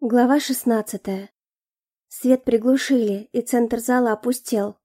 Глава шестнадцатая. Свет приглушили, и центр зала опустел.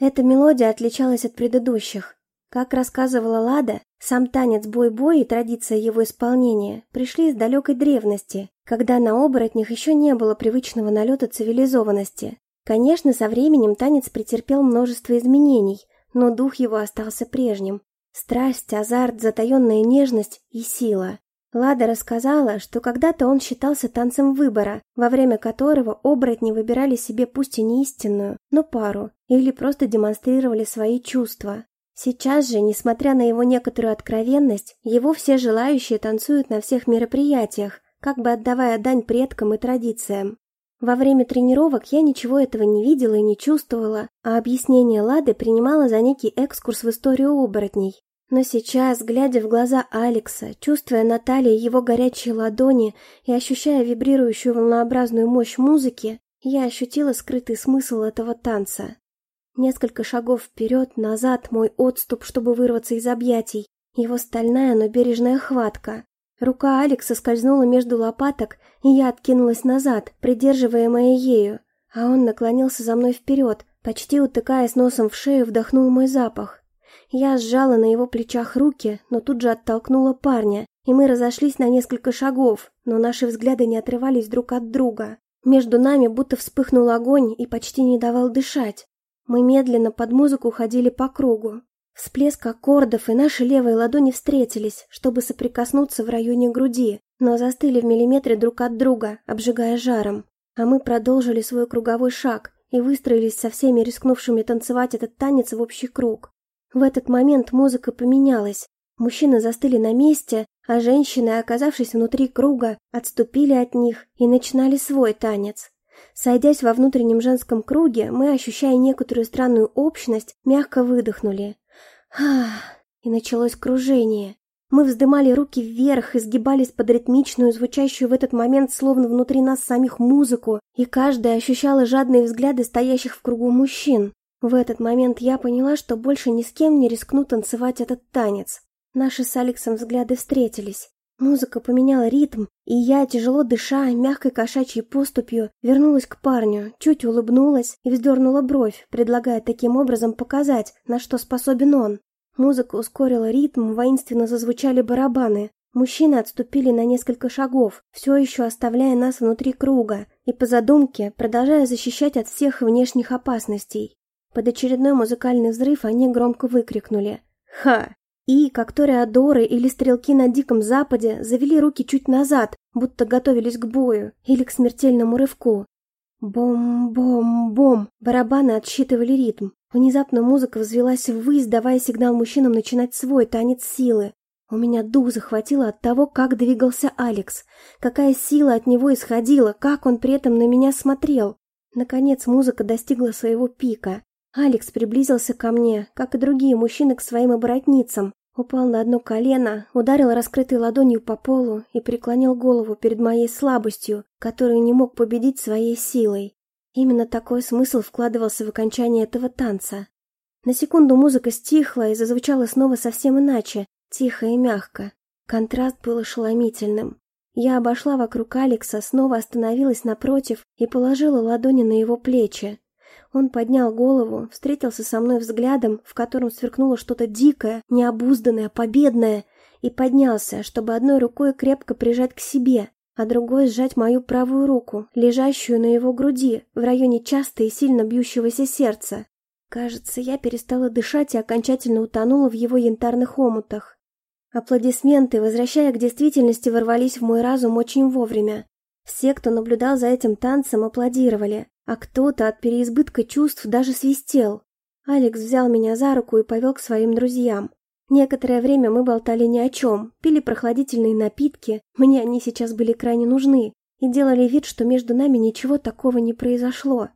Эта мелодия отличалась от предыдущих. Как рассказывала Лада, сам танец бой-бой и традиция его исполнения пришли из далекой древности, когда на оборотнях еще не было привычного налета цивилизованности. Конечно, со временем танец претерпел множество изменений, но дух его остался прежним. Страсть, азарт, затаенная нежность и сила. Лада рассказала, что когда-то он считался танцем выбора, во время которого оборотни выбирали себе пусть и не истинную, но пару, или просто демонстрировали свои чувства. Сейчас же, несмотря на его некоторую откровенность, его все желающие танцуют на всех мероприятиях, как бы отдавая дань предкам и традициям. Во время тренировок я ничего этого не видела и не чувствовала, а объяснение Лады принимала за некий экскурс в историю оборотней. Но сейчас, глядя в глаза Алекса, чувствуя на его горячие ладони и ощущая вибрирующую волнообразную мощь музыки, я ощутила скрытый смысл этого танца. Несколько шагов вперед, назад, мой отступ, чтобы вырваться из объятий, его стальная, но бережная хватка. Рука Алекса скользнула между лопаток, и я откинулась назад, придерживаемая ею, а он наклонился за мной вперед, почти утыкаясь носом в шею, вдохнул мой запах. Я сжала на его плечах руки, но тут же оттолкнула парня, и мы разошлись на несколько шагов, но наши взгляды не отрывались друг от друга. Между нами будто вспыхнул огонь и почти не давал дышать. Мы медленно под музыку ходили по кругу. Всплеск аккордов и наши левые ладони встретились, чтобы соприкоснуться в районе груди, но застыли в миллиметре друг от друга, обжигая жаром. А мы продолжили свой круговой шаг и выстроились со всеми рискнувшими танцевать этот танец в общий круг. В этот момент музыка поменялась. Мужчины застыли на месте, а женщины, оказавшись внутри круга, отступили от них и начинали свой танец. Сойдясь во внутреннем женском круге, мы, ощущая некоторую странную общность, мягко выдохнули. Ах, и началось кружение. Мы вздымали руки вверх, изгибались под ритмичную, звучащую в этот момент словно внутри нас самих музыку, и каждая ощущала жадные взгляды стоящих в кругу мужчин. В этот момент я поняла, что больше ни с кем не рискну танцевать этот танец. Наши с Алексом взгляды встретились. Музыка поменяла ритм, и я, тяжело дыша, мягкой кошачьей поступью, вернулась к парню, чуть улыбнулась и вздернула бровь, предлагая таким образом показать, на что способен он. Музыка ускорила ритм, воинственно зазвучали барабаны. Мужчины отступили на несколько шагов, все еще оставляя нас внутри круга, и по задумке продолжая защищать от всех внешних опасностей. Под очередной музыкальный взрыв они громко выкрикнули «Ха!» И, как тореадоры или стрелки на Диком Западе, завели руки чуть назад, будто готовились к бою или к смертельному рывку. Бом-бом-бом! Барабаны отсчитывали ритм. Внезапно музыка взвелась ввысь, давая сигнал мужчинам начинать свой танец силы. У меня дух захватило от того, как двигался Алекс, какая сила от него исходила, как он при этом на меня смотрел. Наконец музыка достигла своего пика. Алекс приблизился ко мне, как и другие мужчины к своим оборотницам, упал на одно колено, ударил раскрытой ладонью по полу и преклонил голову перед моей слабостью, которую не мог победить своей силой. Именно такой смысл вкладывался в окончание этого танца. На секунду музыка стихла и зазвучала снова совсем иначе, тихо и мягко. Контраст был ошеломительным. Я обошла вокруг Алекса, снова остановилась напротив и положила ладони на его плечи. Он поднял голову, встретился со мной взглядом, в котором сверкнуло что-то дикое, необузданное, победное, и поднялся, чтобы одной рукой крепко прижать к себе, а другой сжать мою правую руку, лежащую на его груди, в районе часто и сильно бьющегося сердца. Кажется, я перестала дышать и окончательно утонула в его янтарных омутах. Аплодисменты, возвращая к действительности, ворвались в мой разум очень вовремя. Все, кто наблюдал за этим танцем, аплодировали, а кто-то от переизбытка чувств даже свистел. Алекс взял меня за руку и повел к своим друзьям. Некоторое время мы болтали ни о чем, пили прохладительные напитки, мне они сейчас были крайне нужны, и делали вид, что между нами ничего такого не произошло.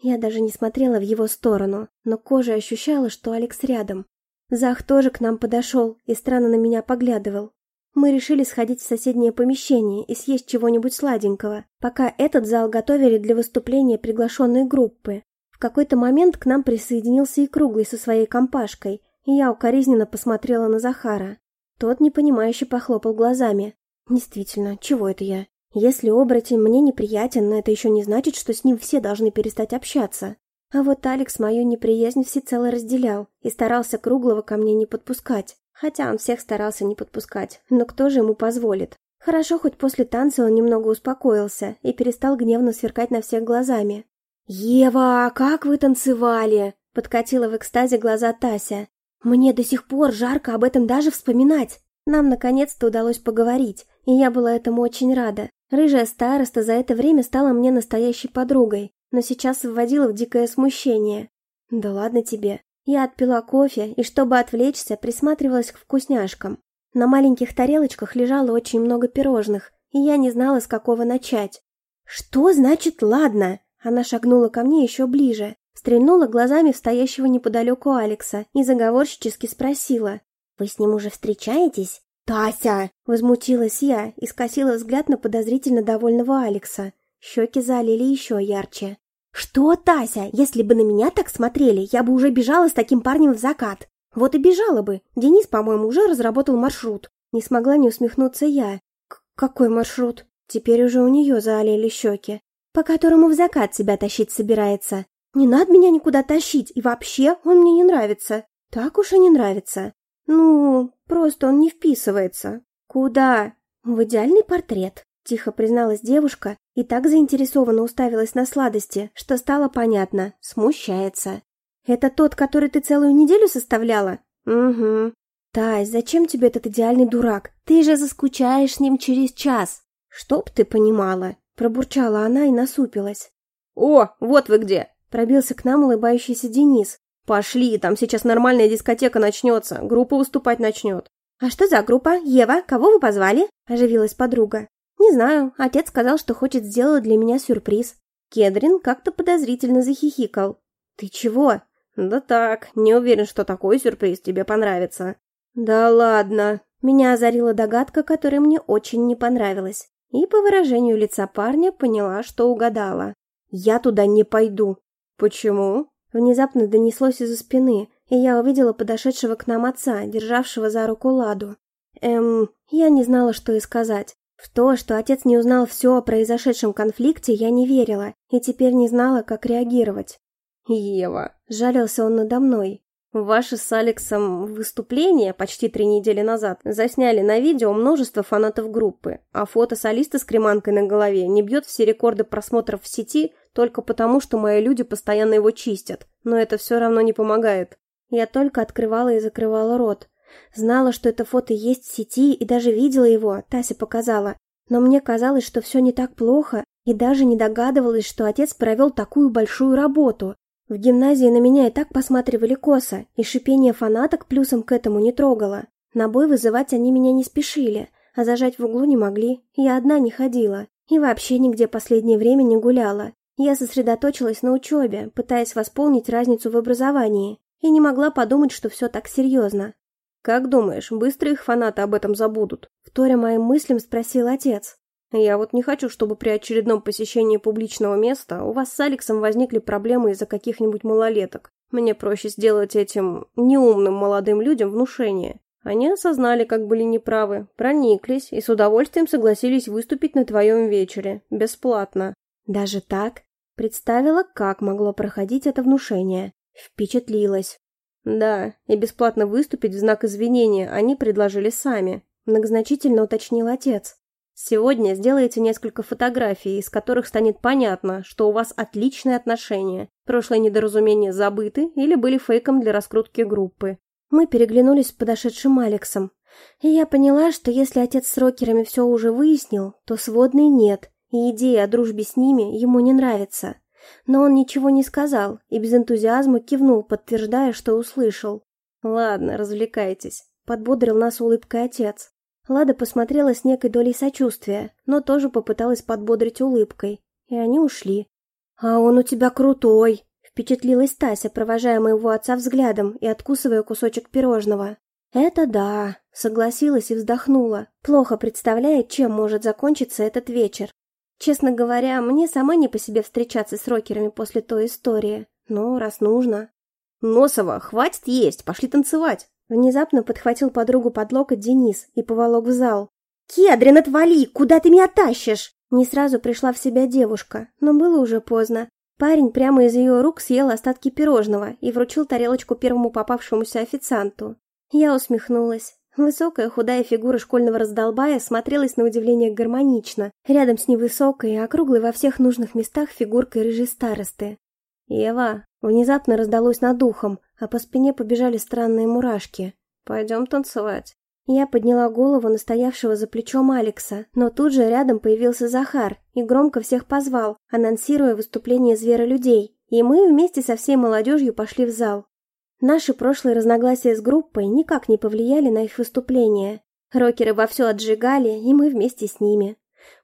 Я даже не смотрела в его сторону, но кожа ощущала, что Алекс рядом. Зах тоже к нам подошел и странно на меня поглядывал. Мы решили сходить в соседнее помещение и съесть чего-нибудь сладенького, пока этот зал готовили для выступления приглашенной группы. В какой-то момент к нам присоединился и Круглый со своей компашкой, и я укоризненно посмотрела на Захара. Тот непонимающе похлопал глазами. Действительно, чего это я? Если оборотень мне неприятен, но это еще не значит, что с ним все должны перестать общаться. А вот Алекс мою неприязнь всецело разделял и старался круглого ко мне не подпускать. Хотя он всех старался не подпускать, но кто же ему позволит? Хорошо, хоть после танца он немного успокоился и перестал гневно сверкать на всех глазами. «Ева, как вы танцевали!» — подкатила в экстазе глаза Тася. «Мне до сих пор жарко об этом даже вспоминать!» Нам наконец-то удалось поговорить, и я была этому очень рада. Рыжая староста за это время стала мне настоящей подругой, но сейчас вводила в дикое смущение. Да ладно тебе. Я отпила кофе и, чтобы отвлечься, присматривалась к вкусняшкам. На маленьких тарелочках лежало очень много пирожных, и я не знала, с какого начать. «Что значит «ладно»?» Она шагнула ко мне еще ближе, стрельнула глазами в стоящего неподалеку Алекса и заговорщически спросила. «Вы с ним уже встречаетесь?» «Тася!» — возмутилась я и скосила взгляд на подозрительно довольного Алекса. Щеки залили еще ярче. «Что, Тася? Если бы на меня так смотрели, я бы уже бежала с таким парнем в закат. Вот и бежала бы. Денис, по-моему, уже разработал маршрут. Не смогла не усмехнуться я. К какой маршрут? Теперь уже у нее залили щеки. По которому в закат себя тащить собирается. Не надо меня никуда тащить, и вообще он мне не нравится. Так уж и не нравится. «Ну, просто он не вписывается». «Куда?» «В идеальный портрет», — тихо призналась девушка и так заинтересованно уставилась на сладости, что стало понятно, смущается. «Это тот, который ты целую неделю составляла?» «Угу». «Тась, зачем тебе этот идеальный дурак? Ты же заскучаешь с ним через час». «Чтоб ты понимала», — пробурчала она и насупилась. «О, вот вы где!» — пробился к нам улыбающийся Денис, «Пошли, там сейчас нормальная дискотека начнется, группа выступать начнет». «А что за группа? Ева, кого вы позвали?» – оживилась подруга. «Не знаю, отец сказал, что хочет сделать для меня сюрприз». Кедрин как-то подозрительно захихикал. «Ты чего?» «Да так, не уверен, что такой сюрприз тебе понравится». «Да ладно». Меня озарила догадка, которая мне очень не понравилась. И по выражению лица парня поняла, что угадала. «Я туда не пойду». «Почему?» Внезапно донеслось из-за спины, и я увидела подошедшего к нам отца, державшего за руку Ладу. Эм, я не знала, что и сказать. В то, что отец не узнал все о произошедшем конфликте, я не верила, и теперь не знала, как реагировать. «Ева», — жалился он надо мной, Ваше с Алексом выступление почти три недели назад засняли на видео множество фанатов группы, а фото солиста с креманкой на голове не бьет все рекорды просмотров в сети только потому, что мои люди постоянно его чистят, но это все равно не помогает. Я только открывала и закрывала рот. Знала, что это фото есть в сети и даже видела его, Тася показала. Но мне казалось, что все не так плохо, и даже не догадывалась, что отец провел такую большую работу. В гимназии на меня и так посматривали косо, и шипение фанаток плюсом к этому не трогало. На бой вызывать они меня не спешили, а зажать в углу не могли. Я одна не ходила. И вообще нигде последнее время не гуляла. Я сосредоточилась на учебе, пытаясь восполнить разницу в образовании, и не могла подумать, что все так серьезно. «Как думаешь, быстро их фанаты об этом забудут?» Вторя моим мыслям спросил отец. Я вот не хочу, чтобы при очередном посещении публичного места у вас с Алексом возникли проблемы из-за каких-нибудь малолеток. Мне проще сделать этим неумным молодым людям внушение. Они осознали, как были неправы, прониклись и с удовольствием согласились выступить на твоем вечере. Бесплатно. Даже так? Представила, как могло проходить это внушение. Впечатлилась. Да, и бесплатно выступить в знак извинения они предложили сами. Многозначительно уточнил отец. Сегодня сделайте несколько фотографий, из которых станет понятно, что у вас отличные отношения. Прошлые недоразумения забыты или были фейком для раскрутки группы. Мы переглянулись с подошедшим Алексом. И я поняла, что если отец с рокерами все уже выяснил, то сводной нет, и идея о дружбе с ними ему не нравится. Но он ничего не сказал и без энтузиазма кивнул, подтверждая, что услышал. «Ладно, развлекайтесь», — подбодрил нас улыбкой отец. Лада посмотрела с некой долей сочувствия, но тоже попыталась подбодрить улыбкой. И они ушли. «А он у тебя крутой!» Впечатлилась Тася, провожая моего отца взглядом и откусывая кусочек пирожного. «Это да», — согласилась и вздохнула, плохо представляя, чем может закончиться этот вечер. Честно говоря, мне сама не по себе встречаться с рокерами после той истории. Но раз нужно... «Носова, хватит есть, пошли танцевать!» Внезапно подхватил подругу под локоть Денис и поволок в зал. «Кедрин, отвали! Куда ты меня тащишь?» Не сразу пришла в себя девушка, но было уже поздно. Парень прямо из ее рук съел остатки пирожного и вручил тарелочку первому попавшемуся официанту. Я усмехнулась. Высокая худая фигура школьного раздолбая смотрелась на удивление гармонично, рядом с невысокой, округлой во всех нужных местах фигуркой рыжей старосты. «Ева!» Внезапно раздалось над ухом, а по спине побежали странные мурашки. «Пойдем танцевать». Я подняла голову настоявшего за плечом Алекса, но тут же рядом появился Захар и громко всех позвал, анонсируя выступление зверолюдей, и мы вместе со всей молодежью пошли в зал. Наши прошлые разногласия с группой никак не повлияли на их выступление. Рокеры вовсю отжигали, и мы вместе с ними.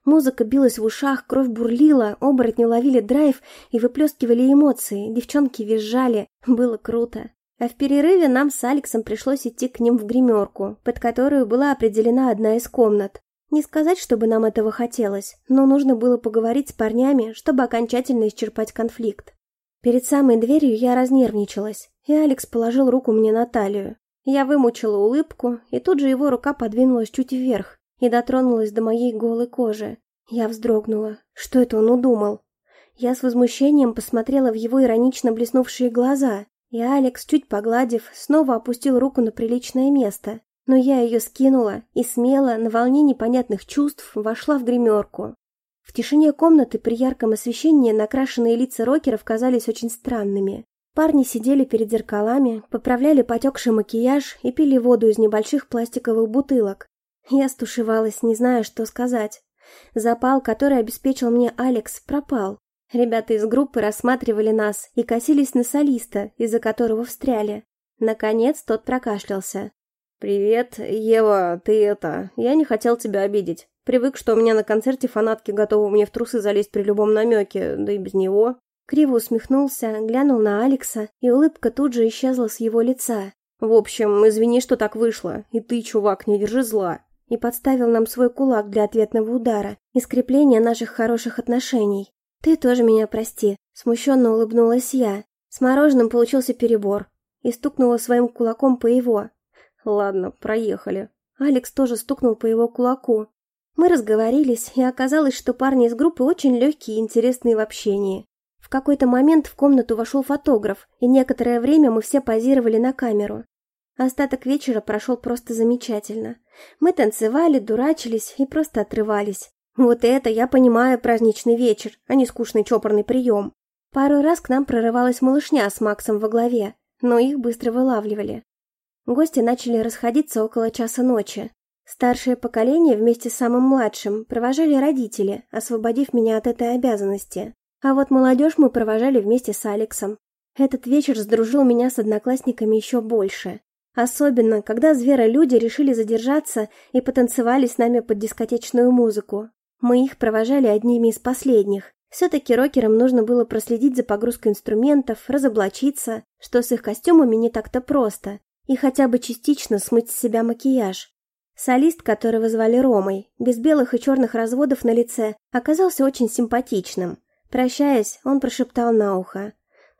Музыка билась в ушах, кровь бурлила, оборотни ловили драйв и выплескивали эмоции, девчонки визжали. Было круто. А в перерыве нам с Алексом пришлось идти к ним в гримерку, под которую была определена одна из комнат. Не сказать, чтобы нам этого хотелось, но нужно было поговорить с парнями, чтобы окончательно исчерпать конфликт. Перед самой дверью я разнервничалась, и Алекс положил руку мне на талию. Я вымучила улыбку, и тут же его рука подвинулась чуть вверх и дотронулась до моей голой кожи. Я вздрогнула. Что это он удумал? Я с возмущением посмотрела в его иронично блеснувшие глаза, и Алекс, чуть погладив, снова опустил руку на приличное место. Но я ее скинула и смело, на волне непонятных чувств, вошла в гримерку. В тишине комнаты при ярком освещении накрашенные лица рокеров казались очень странными. Парни сидели перед зеркалами, поправляли потекший макияж и пили воду из небольших пластиковых бутылок. Я стушевалась, не зная, что сказать. Запал, который обеспечил мне Алекс, пропал. Ребята из группы рассматривали нас и косились на солиста, из-за которого встряли. Наконец тот прокашлялся. «Привет, Ева, ты это... Я не хотел тебя обидеть. Привык, что у меня на концерте фанатки готовы мне в трусы залезть при любом намеке, да и без него. Криво усмехнулся, глянул на Алекса, и улыбка тут же исчезла с его лица. «В общем, извини, что так вышло, и ты, чувак, не держи зла». И подставил нам свой кулак для ответного удара и скрепления наших хороших отношений. «Ты тоже меня прости», — смущенно улыбнулась я. С мороженым получился перебор. И стукнула своим кулаком по его. «Ладно, проехали». Алекс тоже стукнул по его кулаку. Мы разговорились, и оказалось, что парни из группы очень легкие и интересные в общении. В какой-то момент в комнату вошел фотограф, и некоторое время мы все позировали на камеру. Остаток вечера прошел просто замечательно. Мы танцевали, дурачились и просто отрывались. Вот это я понимаю праздничный вечер, а не скучный чопорный прием. Пару раз к нам прорывалась малышня с Максом во главе, но их быстро вылавливали. Гости начали расходиться около часа ночи. Старшее поколение вместе с самым младшим провожали родители, освободив меня от этой обязанности. А вот молодежь мы провожали вместе с Алексом. Этот вечер сдружил меня с одноклассниками еще больше. Особенно, когда зверолюди решили задержаться и потанцевали с нами под дискотечную музыку. Мы их провожали одними из последних. Все-таки рокерам нужно было проследить за погрузкой инструментов, разоблачиться, что с их костюмами не так-то просто, и хотя бы частично смыть с себя макияж. Солист, которого звали Ромой, без белых и черных разводов на лице, оказался очень симпатичным. Прощаясь, он прошептал на ухо.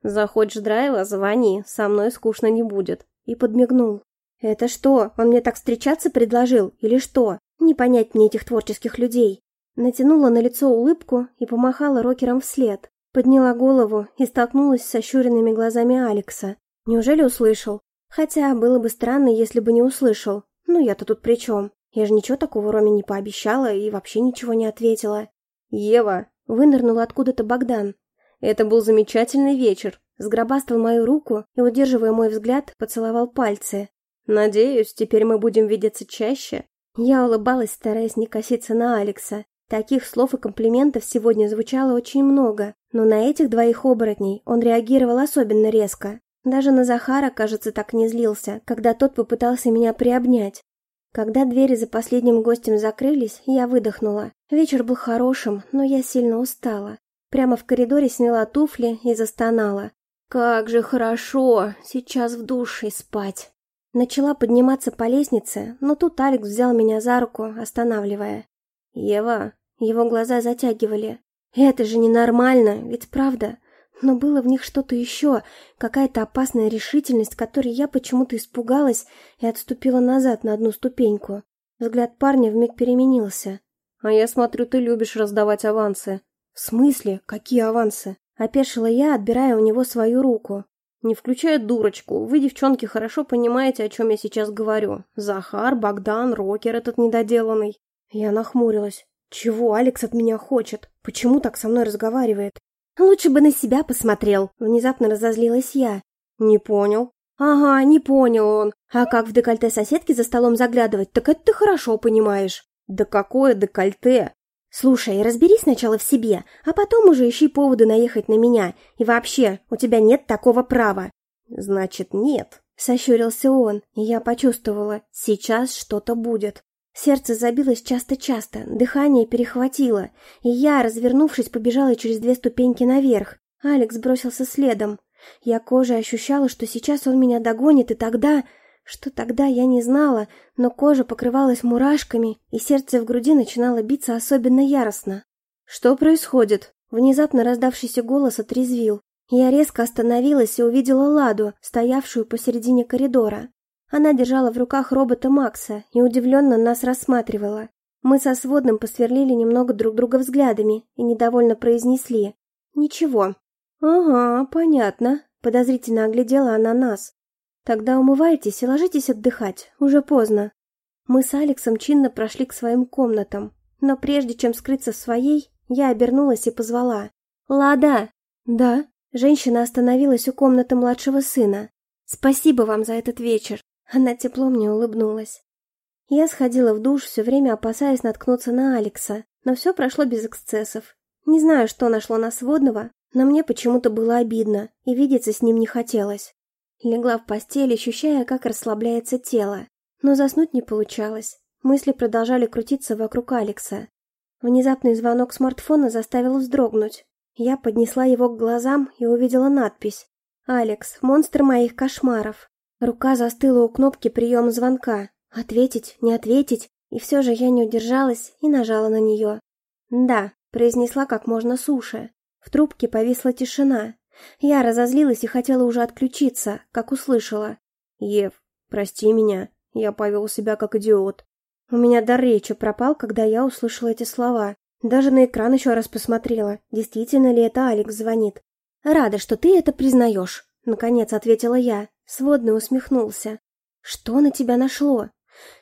«Захочешь драйва, звони, со мной скучно не будет». И подмигнул. «Это что, он мне так встречаться предложил, или что? Не понять мне этих творческих людей». Натянула на лицо улыбку и помахала рокером вслед. Подняла голову и столкнулась с ощуренными глазами Алекса. Неужели услышал? Хотя было бы странно, если бы не услышал. «Ну я-то тут при чем? Я же ничего такого Роме не пообещала и вообще ничего не ответила». «Ева!» — вынырнул откуда-то Богдан. «Это был замечательный вечер». Сгробастал мою руку и, удерживая мой взгляд, поцеловал пальцы. «Надеюсь, теперь мы будем видеться чаще». Я улыбалась, стараясь не коситься на Алекса. Таких слов и комплиментов сегодня звучало очень много, но на этих двоих оборотней он реагировал особенно резко. Даже на Захара, кажется, так не злился, когда тот попытался меня приобнять. Когда двери за последним гостем закрылись, я выдохнула. Вечер был хорошим, но я сильно устала. Прямо в коридоре сняла туфли и застонала. «Как же хорошо! Сейчас в душе спать!» Начала подниматься по лестнице, но тут Алекс взял меня за руку, останавливая. «Ева!» Его глаза затягивали. «Это же ненормально, ведь правда? Но было в них что-то еще, какая-то опасная решительность, которой я почему-то испугалась и отступила назад на одну ступеньку. Взгляд парня вмиг переменился. А я смотрю, ты любишь раздавать авансы. В смысле? Какие авансы? Опешила я, отбирая у него свою руку. Не включая дурочку, вы, девчонки, хорошо понимаете, о чем я сейчас говорю. Захар, Богдан, Рокер этот недоделанный. Я нахмурилась. Чего Алекс от меня хочет? Почему так со мной разговаривает? Лучше бы на себя посмотрел. Внезапно разозлилась я. Не понял. Ага, не понял он. А как в декольте соседки за столом заглядывать, так это ты хорошо понимаешь. Да какое декольте? Слушай, разберись сначала в себе, а потом уже ищи поводы наехать на меня. И вообще, у тебя нет такого права. Значит, нет. Сощурился он, и я почувствовала, сейчас что-то будет. Сердце забилось часто-часто, дыхание перехватило, и я, развернувшись, побежала через две ступеньки наверх. Алекс бросился следом. Я кожей ощущала, что сейчас он меня догонит, и тогда... Что тогда я не знала, но кожа покрывалась мурашками, и сердце в груди начинало биться особенно яростно. «Что происходит?» Внезапно раздавшийся голос отрезвил. Я резко остановилась и увидела Ладу, стоявшую посередине коридора. Она держала в руках робота Макса и удивленно нас рассматривала. Мы со сводным посверлили немного друг друга взглядами и недовольно произнесли «Ничего». «Ага, понятно», — подозрительно оглядела она нас. Тогда умывайтесь и ложитесь отдыхать, уже поздно. Мы с Алексом чинно прошли к своим комнатам, но прежде чем скрыться в своей, я обернулась и позвала. «Лада!» «Да?» Женщина остановилась у комнаты младшего сына. «Спасибо вам за этот вечер!» Она тепло мне улыбнулась. Я сходила в душ, все время опасаясь наткнуться на Алекса, но все прошло без эксцессов. Не знаю, что нашло на сводного, но мне почему-то было обидно, и видеться с ним не хотелось. Легла в постель, ощущая, как расслабляется тело. Но заснуть не получалось. Мысли продолжали крутиться вокруг Алекса. Внезапный звонок смартфона заставил вздрогнуть. Я поднесла его к глазам и увидела надпись. «Алекс, монстр моих кошмаров». Рука застыла у кнопки приема звонка. Ответить, не ответить, и все же я не удержалась и нажала на нее. «Да», — произнесла как можно суше. В трубке повисла тишина. Я разозлилась и хотела уже отключиться, как услышала. «Ев, прости меня, я повел себя как идиот». У меня дар речи пропал, когда я услышала эти слова. Даже на экран еще раз посмотрела, действительно ли это Алекс звонит. «Рада, что ты это признаешь», — наконец ответила я. Сводный усмехнулся. «Что на тебя нашло?»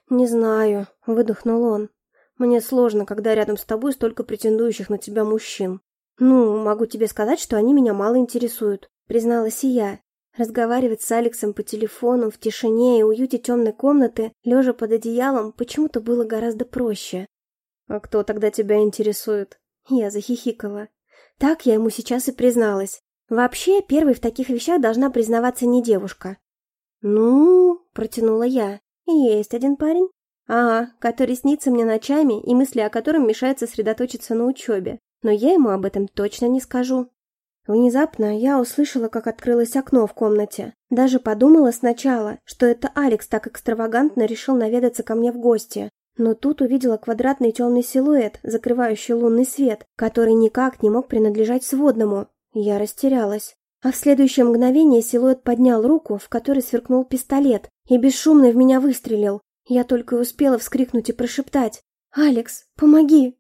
«Не знаю», — выдохнул он. «Мне сложно, когда рядом с тобой столько претендующих на тебя мужчин». «Ну, могу тебе сказать, что они меня мало интересуют», — призналась и я. Разговаривать с Алексом по телефону в тишине и уюте темной комнаты, лежа под одеялом, почему-то было гораздо проще. «А кто тогда тебя интересует?» Я захихикала. Так я ему сейчас и призналась. Вообще, первой в таких вещах должна признаваться не девушка. «Ну...» — протянула я. «Есть один парень?» «Ага, который снится мне ночами и мысли о котором мешают сосредоточиться на учебе но я ему об этом точно не скажу. Внезапно я услышала, как открылось окно в комнате. Даже подумала сначала, что это Алекс так экстравагантно решил наведаться ко мне в гости. Но тут увидела квадратный темный силуэт, закрывающий лунный свет, который никак не мог принадлежать сводному. Я растерялась. А в следующее мгновение силуэт поднял руку, в которой сверкнул пистолет, и бесшумно в меня выстрелил. Я только успела вскрикнуть и прошептать. «Алекс, помоги!